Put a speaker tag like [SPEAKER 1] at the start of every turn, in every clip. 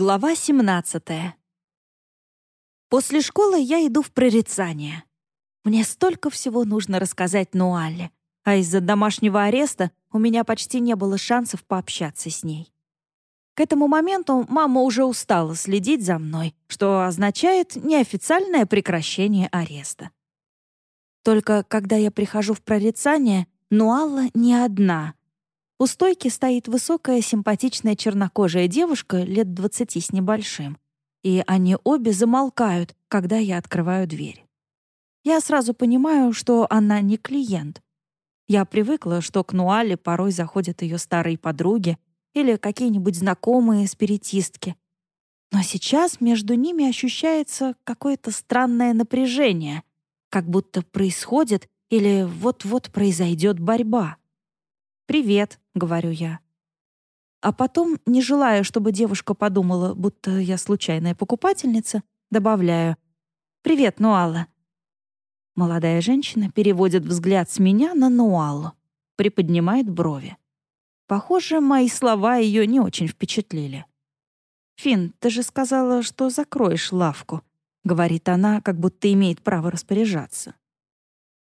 [SPEAKER 1] Глава 17. После школы я иду в прорицание. Мне столько всего нужно рассказать Нуалле, а из-за домашнего ареста у меня почти не было шансов пообщаться с ней. К этому моменту мама уже устала следить за мной, что означает неофициальное прекращение ареста. Только когда я прихожу в прорицание, Нуалла не одна — у стойки стоит высокая, симпатичная чернокожая девушка лет двадцати с небольшим. И они обе замолкают, когда я открываю дверь. Я сразу понимаю, что она не клиент. Я привыкла, что к Нуале порой заходят ее старые подруги или какие-нибудь знакомые спиритистки. Но сейчас между ними ощущается какое-то странное напряжение, как будто происходит или вот-вот произойдет борьба. «Привет», — говорю я. А потом, не желая, чтобы девушка подумала, будто я случайная покупательница, добавляю «Привет, Нуала». Молодая женщина переводит взгляд с меня на Нуалу, приподнимает брови. Похоже, мои слова ее не очень впечатлили. «Фин, ты же сказала, что закроешь лавку», — говорит она, как будто имеет право распоряжаться.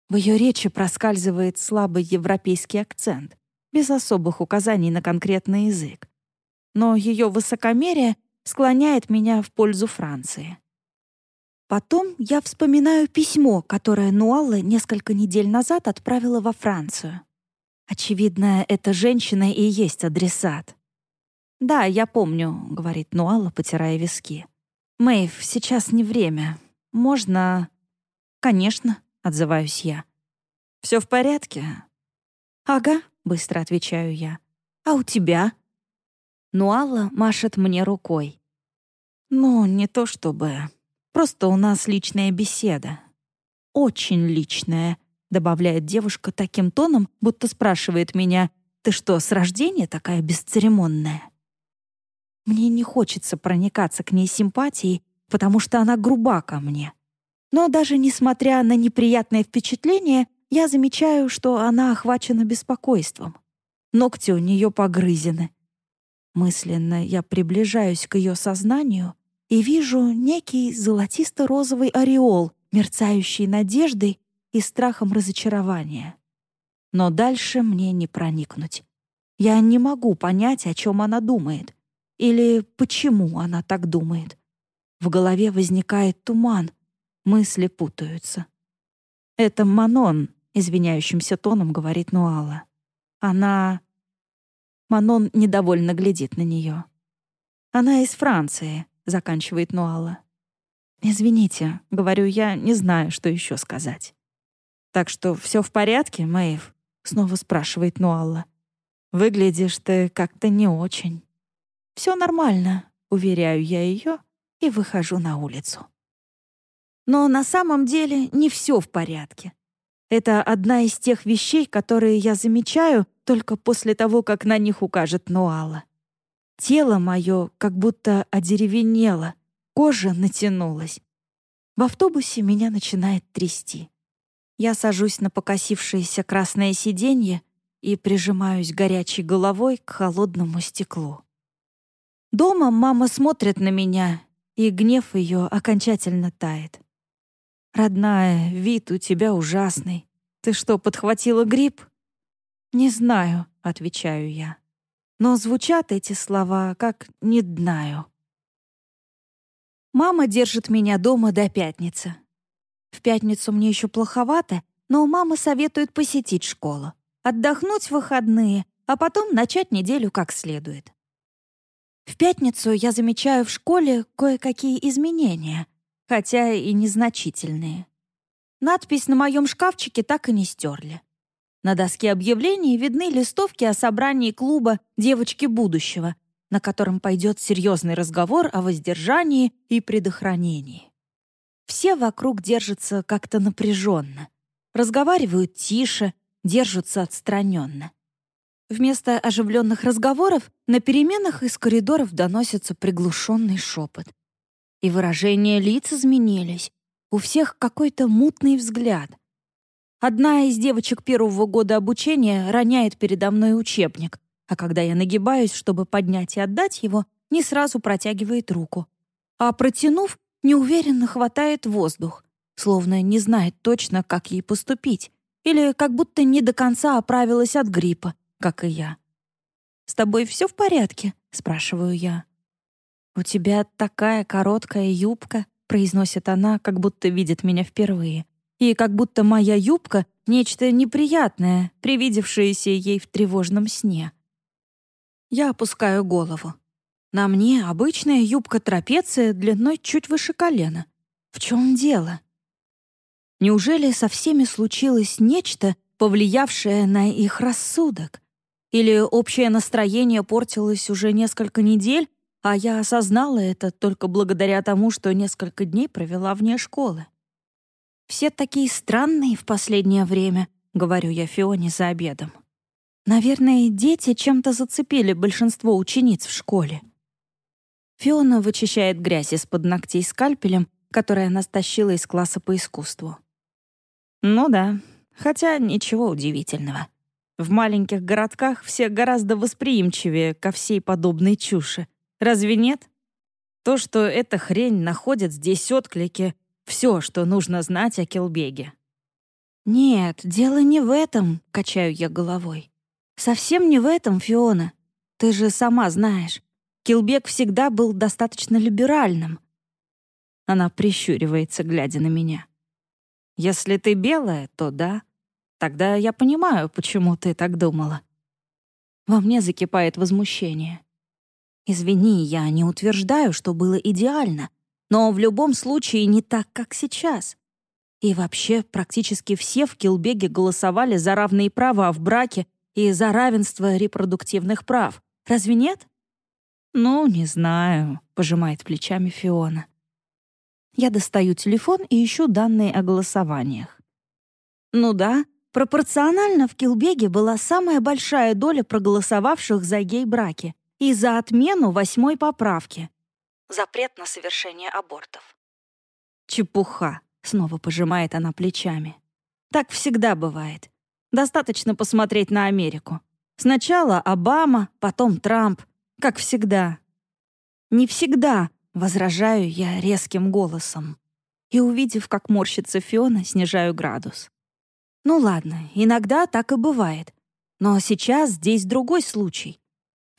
[SPEAKER 1] В ее речи проскальзывает слабый европейский акцент без особых указаний на конкретный язык. Но ее высокомерие склоняет меня в пользу Франции. Потом я вспоминаю письмо, которое Нуалла несколько недель назад отправила во Францию. Очевидно, эта женщина и есть адресат. «Да, я помню», — говорит Нуалла, потирая виски. «Мэйв, сейчас не время. Можно...» «Конечно», — отзываюсь я. «Все в порядке?» «Ага», — быстро отвечаю я. «А у тебя?» Нуалла машет мне рукой. «Ну, не то чтобы. Просто у нас личная беседа. Очень личная», — добавляет девушка таким тоном, будто спрашивает меня, «Ты что, с рождения такая бесцеремонная?» Мне не хочется проникаться к ней симпатией, потому что она груба ко мне. Но даже несмотря на неприятное впечатление, я замечаю, что она охвачена беспокойством. Ногти у нее погрызены. Мысленно я приближаюсь к ее сознанию и вижу некий золотисто-розовый ореол, мерцающий надеждой и страхом разочарования. Но дальше мне не проникнуть. Я не могу понять, о чем она думает. Или почему она так думает. В голове возникает туман, мысли путаются. Это Манон, извиняющимся тоном говорит Нуала. Она... Манон недовольно глядит на нее. Она из Франции, заканчивает Нуала. «Извините», — говорю я, не знаю, что еще сказать. «Так что все в порядке, Мэйв?» — снова спрашивает Нуалла. «Выглядишь ты как-то не очень». «Все нормально», — уверяю я ее и выхожу на улицу. Но на самом деле не все в порядке. Это одна из тех вещей, которые я замечаю только после того, как на них укажет Нуала. Тело мое как будто одеревенело, кожа натянулась. В автобусе меня начинает трясти. Я сажусь на покосившееся красное сиденье и прижимаюсь горячей головой к холодному стеклу. Дома мама смотрит на меня, и гнев ее окончательно тает. «Родная, вид у тебя ужасный. Ты что, подхватила грипп?» «Не знаю», — отвечаю я. Но звучат эти слова как «не знаю». Мама держит меня дома до пятницы. В пятницу мне еще плоховато, но мама советует посетить школу, отдохнуть в выходные, а потом начать неделю как следует. В пятницу я замечаю в школе кое-какие изменения, хотя и незначительные. Надпись на моем шкафчике так и не стерли. На доске объявлений видны листовки о собрании клуба «Девочки будущего», на котором пойдет серьезный разговор о воздержании и предохранении. Все вокруг держатся как-то напряженно, разговаривают тише, держатся отстраненно. Вместо оживленных разговоров на переменах из коридоров доносится приглушенный шепот — и выражения лиц изменились. У всех какой-то мутный взгляд. Одна из девочек первого года обучения роняет передо мной учебник, а когда я нагибаюсь, чтобы поднять и отдать его, не сразу протягивает руку, а протянув, неуверенно хватает воздух, словно не знает точно, как ей поступить, или как будто не до конца оправилась от гриппа, как и я. «С тобой все в порядке?» — спрашиваю я. «У тебя такая короткая юбка», — произносит она, как будто видит меня впервые. И как будто моя юбка — нечто неприятное, привидевшееся ей в тревожном сне. Я опускаю голову. На мне обычная юбка трапеция длиной чуть выше колена. В чем дело? Неужели со всеми случилось нечто, повлиявшее на их рассудок? Или общее настроение портилось уже несколько недель, а я осознала это только благодаря тому, что несколько дней провела вне школы? «Все такие странные в последнее время», — говорю я Фионе за обедом. «Наверное, дети чем-то зацепили большинство учениц в школе». Фиона вычищает грязь из-под ногтей скальпелем, который она стащила из класса по искусству. Ну да, хотя ничего удивительного. В маленьких городках все гораздо восприимчивее ко всей подобной чуши. Разве нет? То, что эта хрень находит здесь отклики, все, что нужно знать о Килбеге. «Нет, дело не в этом», — качаю я головой. «Совсем не в этом, Фиона. Ты же сама знаешь. Килбек всегда был достаточно либеральным». Она прищуривается, глядя на меня. «Если ты белая, то да. Тогда я понимаю, почему ты так думала». Во мне закипает возмущение. «Извини, я не утверждаю, что было идеально, но в любом случае не так, как сейчас. И вообще, практически все в Килбеге голосовали за равные права в браке и за равенство репродуктивных прав. Разве нет?» «Ну, не знаю», — пожимает плечами Фиона. Я достаю телефон и ищу данные о голосованиях. Ну да, пропорционально в Килбеге была самая большая доля проголосовавших за гей-браки и за отмену восьмой поправки. Запрет на совершение абортов. Чепуха, снова пожимает она плечами. Так всегда бывает. Достаточно посмотреть на Америку. Сначала Обама, потом Трамп, как всегда. Не всегда, возражаю я резким голосом. И, увидев, как морщится Фиона, снижаю градус. Ну ладно, иногда так и бывает. Но сейчас здесь другой случай.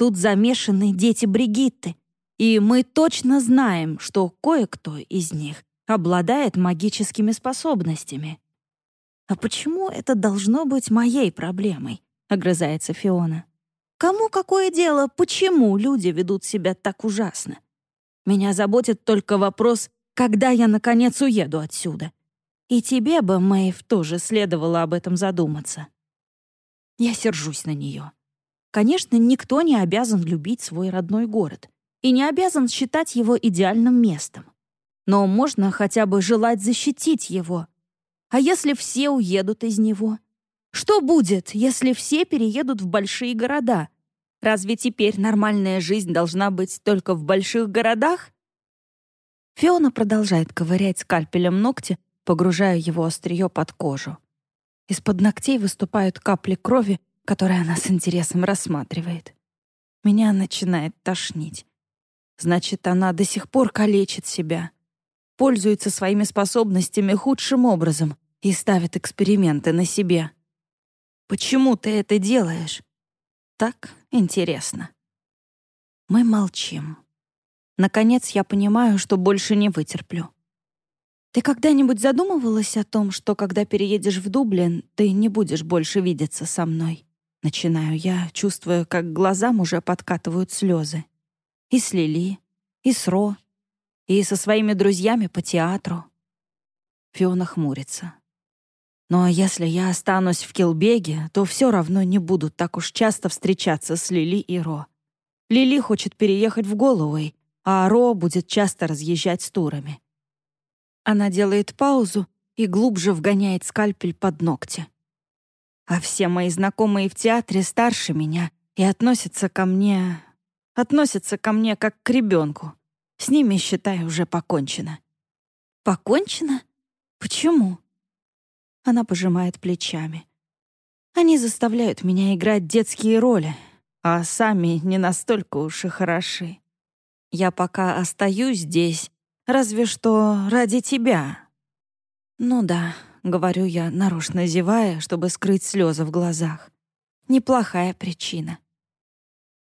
[SPEAKER 1] Тут замешаны дети Бригитты, и мы точно знаем, что кое-кто из них обладает магическими способностями. «А почему это должно быть моей проблемой?» — огрызается Фиона. Кому какое дело, почему люди ведут себя так ужасно? Меня заботит только вопрос, когда я, наконец, уеду отсюда. И тебе бы, Мэйв, тоже следовало об этом задуматься. Я сержусь на нее. Конечно, никто не обязан любить свой родной город и не обязан считать его идеальным местом. Но можно хотя бы желать защитить его. А если все уедут из него? Что будет, если все переедут в большие города? Разве теперь нормальная жизнь должна быть только в больших городах? Фиона продолжает ковырять скальпелем ногти, погружая его острие под кожу. Из-под ногтей выступают капли крови, которые она с интересом рассматривает. Меня начинает тошнить. Значит, она до сих пор калечит себя, пользуется своими способностями худшим образом и ставит эксперименты на себе. Почему ты это делаешь? Так интересно. Мы молчим. Наконец я понимаю, что больше не вытерплю. Ты когда-нибудь задумывалась о том, что когда переедешь в Дублин, ты не будешь больше видеться со мной? Начинаю я, чувствуя, как глазам уже подкатывают слезы. И с Лили, и с Ро, и со своими друзьями по театру. Фиона хмурится. Но если я останусь в Килбеге, то все равно не буду так уж часто встречаться с Лили и Ро. Лили хочет переехать в Голуэй, а Ро будет часто разъезжать с турами. Она делает паузу и глубже вгоняет скальпель под ногти. А все мои знакомые в театре старше меня и относятся ко мне... Относятся ко мне как к ребенку. С ними, считай, уже покончено. Покончено? Почему? Она пожимает плечами. Они заставляют меня играть детские роли, а сами не настолько уж и хороши. Я пока остаюсь здесь, разве что ради тебя». «Ну да», — говорю я, нарочно зевая, чтобы скрыть слезы в глазах. «Неплохая причина».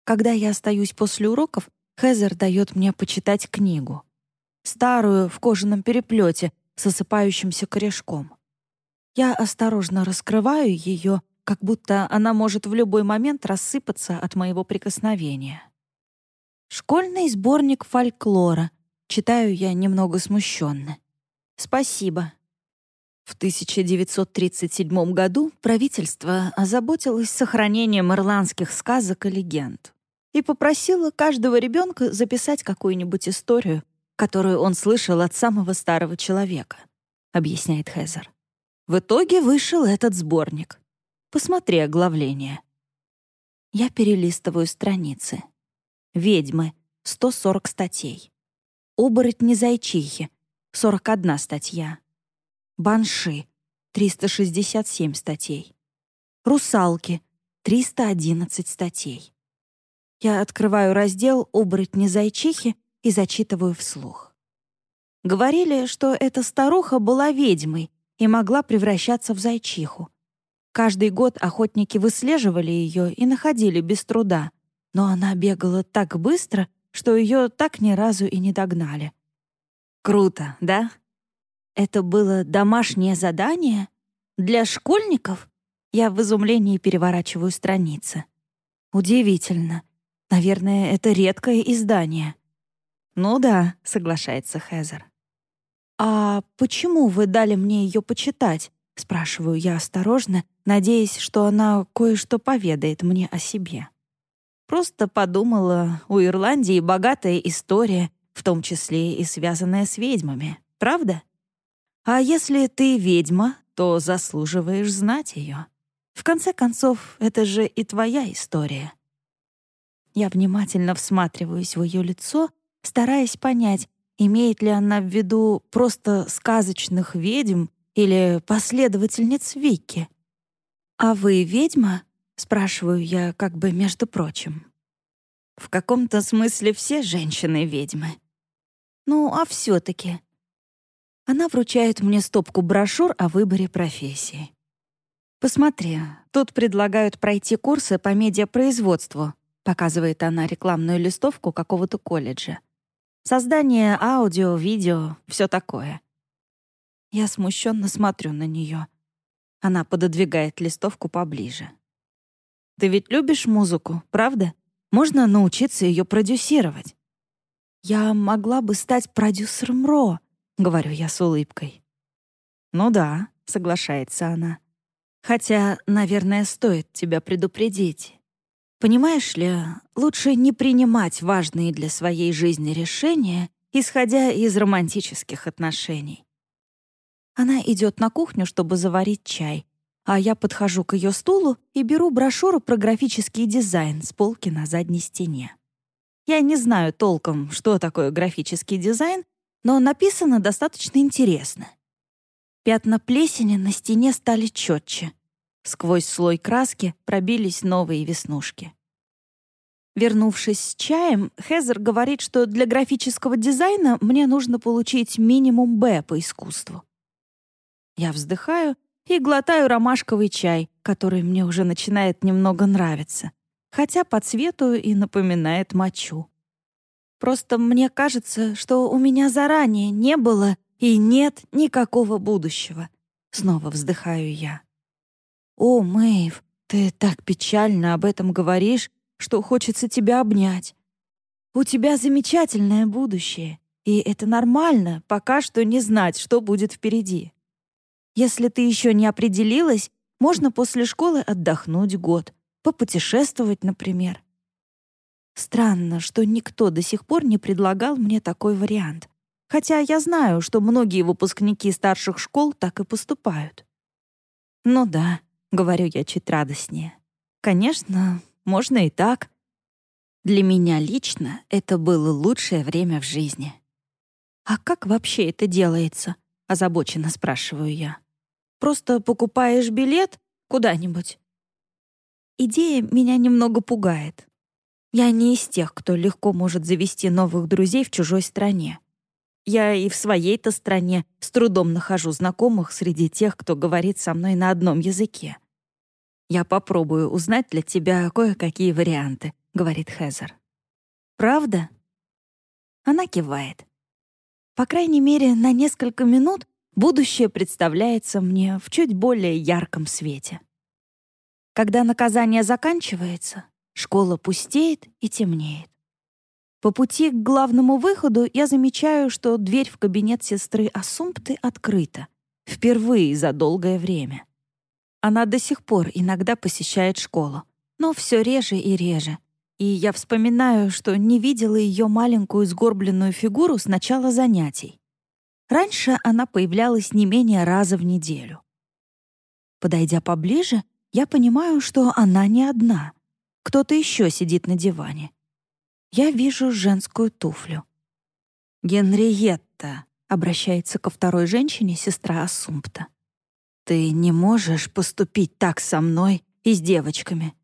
[SPEAKER 1] Когда я остаюсь после уроков, Хезер дает мне почитать книгу. Старую, в кожаном переплете, с осыпающимся корешком. Я осторожно раскрываю ее, как будто она может в любой момент рассыпаться от моего прикосновения. Школьный сборник фольклора. Читаю я немного смущенно. Спасибо. В 1937 году правительство озаботилось сохранением ирландских сказок и легенд и попросило каждого ребенка записать какую-нибудь историю, которую он слышал от самого старого человека, объясняет Хезер. В итоге вышел этот сборник. Посмотри оглавление. Я перелистываю страницы. Ведьмы — 140 статей. Оборотни-зайчихи — 41 статья. Банши — 367 статей. Русалки — 311 статей. Я открываю раздел «Оборотни-зайчихи» и зачитываю вслух. Говорили, что эта старуха была ведьмой и могла превращаться в зайчиху. Каждый год охотники выслеживали ее и находили без труда — но она бегала так быстро, что ее так ни разу и не догнали. Круто, да? Это было домашнее задание? Для школьников? Я в изумлении переворачиваю страницы. Удивительно. Наверное, это редкое издание. Ну да, соглашается Хезер. А почему вы дали мне ее почитать? Спрашиваю я осторожно, надеясь, что она кое-что поведает мне о себе. Просто подумала, у Ирландии богатая история, в том числе и связанная с ведьмами. Правда? А если ты ведьма, то заслуживаешь знать ее. В конце концов, это же и твоя история. Я внимательно всматриваюсь в ее лицо, стараясь понять, имеет ли она в виду просто сказочных ведьм или последовательниц Вики. «А вы ведьма?» Спрашиваю я как бы между прочим. В каком-то смысле все женщины — ведьмы. Ну, а все таки Она вручает мне стопку брошюр о выборе профессии. «Посмотри, тут предлагают пройти курсы по медиапроизводству», показывает она рекламную листовку какого-то колледжа. Создание аудио, видео, все такое. Я смущенно смотрю на нее. Она пододвигает листовку поближе. Ты ведь любишь музыку, правда? Можно научиться ее продюсировать. Я могла бы стать продюсером Ро, говорю я с улыбкой. Ну да, соглашается она. Хотя, наверное, стоит тебя предупредить. Понимаешь ли, лучше не принимать важные для своей жизни решения, исходя из романтических отношений. Она идет на кухню, чтобы заварить чай, а я подхожу к ее стулу и беру брошюру про графический дизайн с полки на задней стене. Я не знаю толком, что такое графический дизайн, но написано достаточно интересно. Пятна плесени на стене стали четче. Сквозь слой краски пробились новые веснушки. Вернувшись с чаем, Хезер говорит, что для графического дизайна мне нужно получить минимум «Б» по искусству. Я вздыхаю и глотаю ромашковый чай, который мне уже начинает немного нравиться, хотя по цвету и напоминает мочу. Просто мне кажется, что у меня заранее не было и нет никакого будущего. Снова вздыхаю я. «О, Мэйв, ты так печально об этом говоришь, что хочется тебя обнять. У тебя замечательное будущее, и это нормально пока что не знать, что будет впереди. Если ты еще не определилась, можно после школы отдохнуть год, попутешествовать, например. Странно, что никто до сих пор не предлагал мне такой вариант. Хотя я знаю, что многие выпускники старших школ так и поступают. «Ну да», — говорю я чуть радостнее. «Конечно, можно и так». Для меня лично это было лучшее время в жизни. «А как вообще это делается?» — озабоченно спрашиваю я. Просто покупаешь билет куда-нибудь. Идея меня немного пугает. Я не из тех, кто легко может завести новых друзей в чужой стране. Я и в своей-то стране с трудом нахожу знакомых среди тех, кто говорит со мной на одном языке. «Я попробую узнать для тебя кое-какие варианты», — говорит Хезер. «Правда?» Она кивает. По крайней мере, на несколько минут будущее представляется мне в чуть более ярком свете. Когда наказание заканчивается, школа пустеет и темнеет. По пути к главному выходу я замечаю, что дверь в кабинет сестры Асумпты открыта. Впервые за долгое время. Она до сих пор иногда посещает школу, но все реже и реже. И я вспоминаю, что не видела ее маленькую сгорбленную фигуру с начала занятий. Раньше она появлялась не менее раза в неделю. Подойдя поближе, я понимаю, что она не одна. Кто-то еще сидит на диване. Я вижу женскую туфлю. «Генриетта», — обращается ко второй женщине сестра Ассумпта. «Ты не можешь поступить так со мной и с девочками.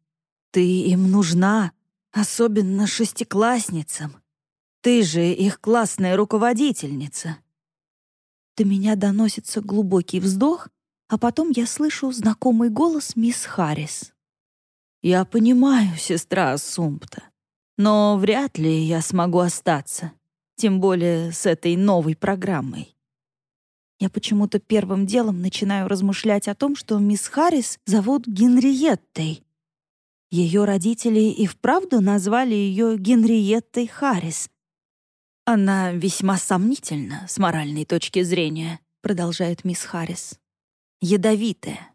[SPEAKER 1] Ты им нужна, особенно шестиклассницам. Ты же их классная руководительница». До меня доносится глубокий вздох, а потом я слышу знакомый голос мисс Харрис. «Я понимаю, сестра Сумпта, но вряд ли я смогу остаться, тем более с этой новой программой». Я почему-то первым делом начинаю размышлять о том, что мисс Харрис зовут Генриеттой. Ее родители и вправду назвали ее Генриеттой Харрис. Она весьма сомнительна с моральной точки зрения, продолжает мисс Харрис ядовитая.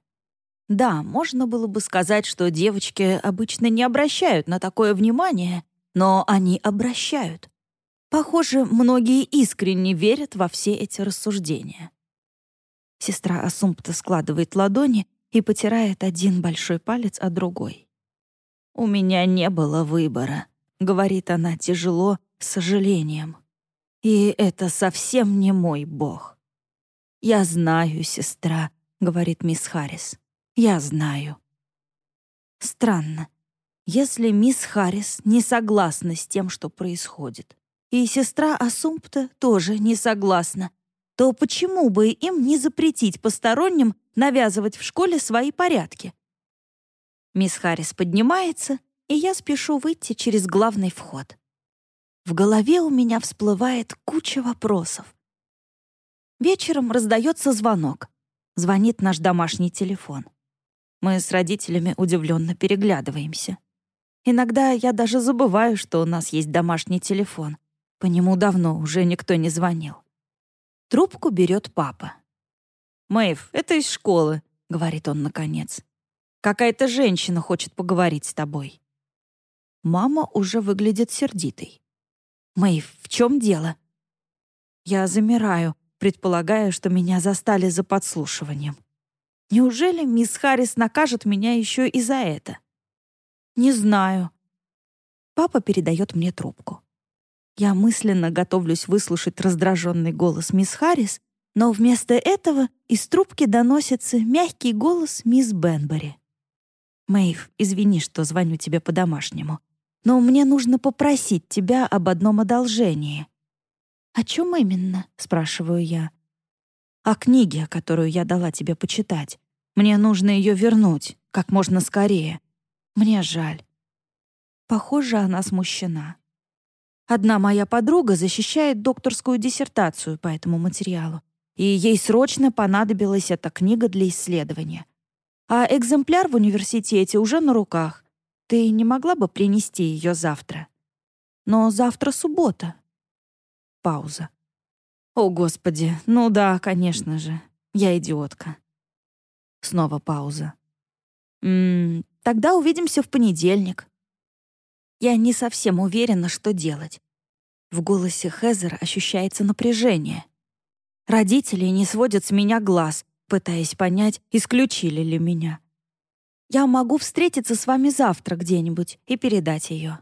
[SPEAKER 1] Да, можно было бы сказать, что девочки обычно не обращают на такое внимание, но они обращают. Похоже, многие искренне верят во все эти рассуждения. Сестра Асумпта складывает ладони и потирает один большой палец о другой. «У меня не было выбора», — говорит она тяжело, с сожалением. «И это совсем не мой бог». «Я знаю, сестра», говорит мисс Харрис. «Я знаю». Странно. Если мисс Харрис не согласна с тем, что происходит, и сестра Асумпта тоже не согласна, то почему бы им не запретить посторонним навязывать в школе свои порядки? Мисс Харрис поднимается, и я спешу выйти через главный вход. В голове у меня всплывает куча вопросов. Вечером раздается звонок. Звонит наш домашний телефон. Мы с родителями удивленно переглядываемся. Иногда я даже забываю, что у нас есть домашний телефон. По нему давно уже никто не звонил. Трубку берет папа. «Мэйв, это из школы», — говорит он наконец. «Какая-то женщина хочет поговорить с тобой». Мама уже выглядит сердитой. «Мэйв, в чем дело?» Я замираю, предполагая, что меня застали за подслушиванием. Неужели мисс Харрис накажет меня еще и за это? Не знаю. Папа передает мне трубку. Я мысленно готовлюсь выслушать раздраженный голос мисс Харрис, но вместо этого из трубки доносится мягкий голос мисс Бенбери. «Мэйв, извини, что звоню тебе по-домашнему, но мне нужно попросить тебя об одном одолжении. «О чем именно?» — спрашиваю я. «О книге, которую я дала тебе почитать. Мне нужно ее вернуть, как можно скорее. Мне жаль». Похоже, она смущена. Одна моя подруга защищает докторскую диссертацию по этому материалу, и ей срочно понадобилась эта книга для исследования. А экземпляр в университете уже на руках. Ты не могла бы принести ее завтра? Но завтра суббота, Пауза. «О, Господи, ну да, конечно же. Я идиотка». Снова пауза. «Ммм, тогда увидимся в понедельник». Я не совсем уверена, что делать. В голосе Хезер ощущается напряжение. Родители не сводят с меня глаз, пытаясь понять, исключили ли меня. Я могу встретиться с вами завтра где-нибудь и передать ее.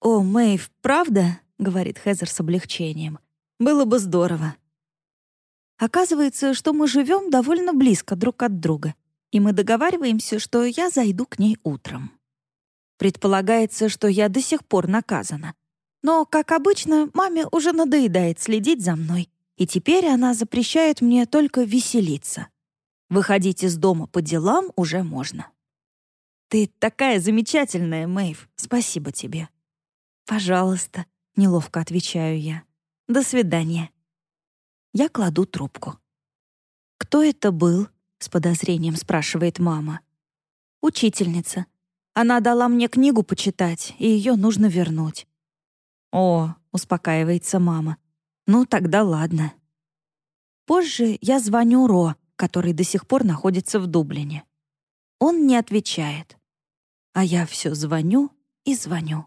[SPEAKER 1] «О, Мэйв, правда?» говорит Хезер с облегчением. Было бы здорово. Оказывается, что мы живем довольно близко друг от друга, и мы договариваемся, что я зайду к ней утром. Предполагается, что я до сих пор наказана. Но, как обычно, маме уже надоедает следить за мной, и теперь она запрещает мне только веселиться. Выходить из дома по делам уже можно. «Ты такая замечательная, Мэйв. Спасибо тебе». «Пожалуйста», — неловко отвечаю я. «До свидания». Я кладу трубку. «Кто это был?» — с подозрением спрашивает мама. «Учительница. Она дала мне книгу почитать, и ее нужно вернуть». «О», — успокаивается мама. «Ну, тогда ладно». Позже я звоню Ро, который до сих пор находится в Дублине. Он не отвечает. А я все звоню и звоню.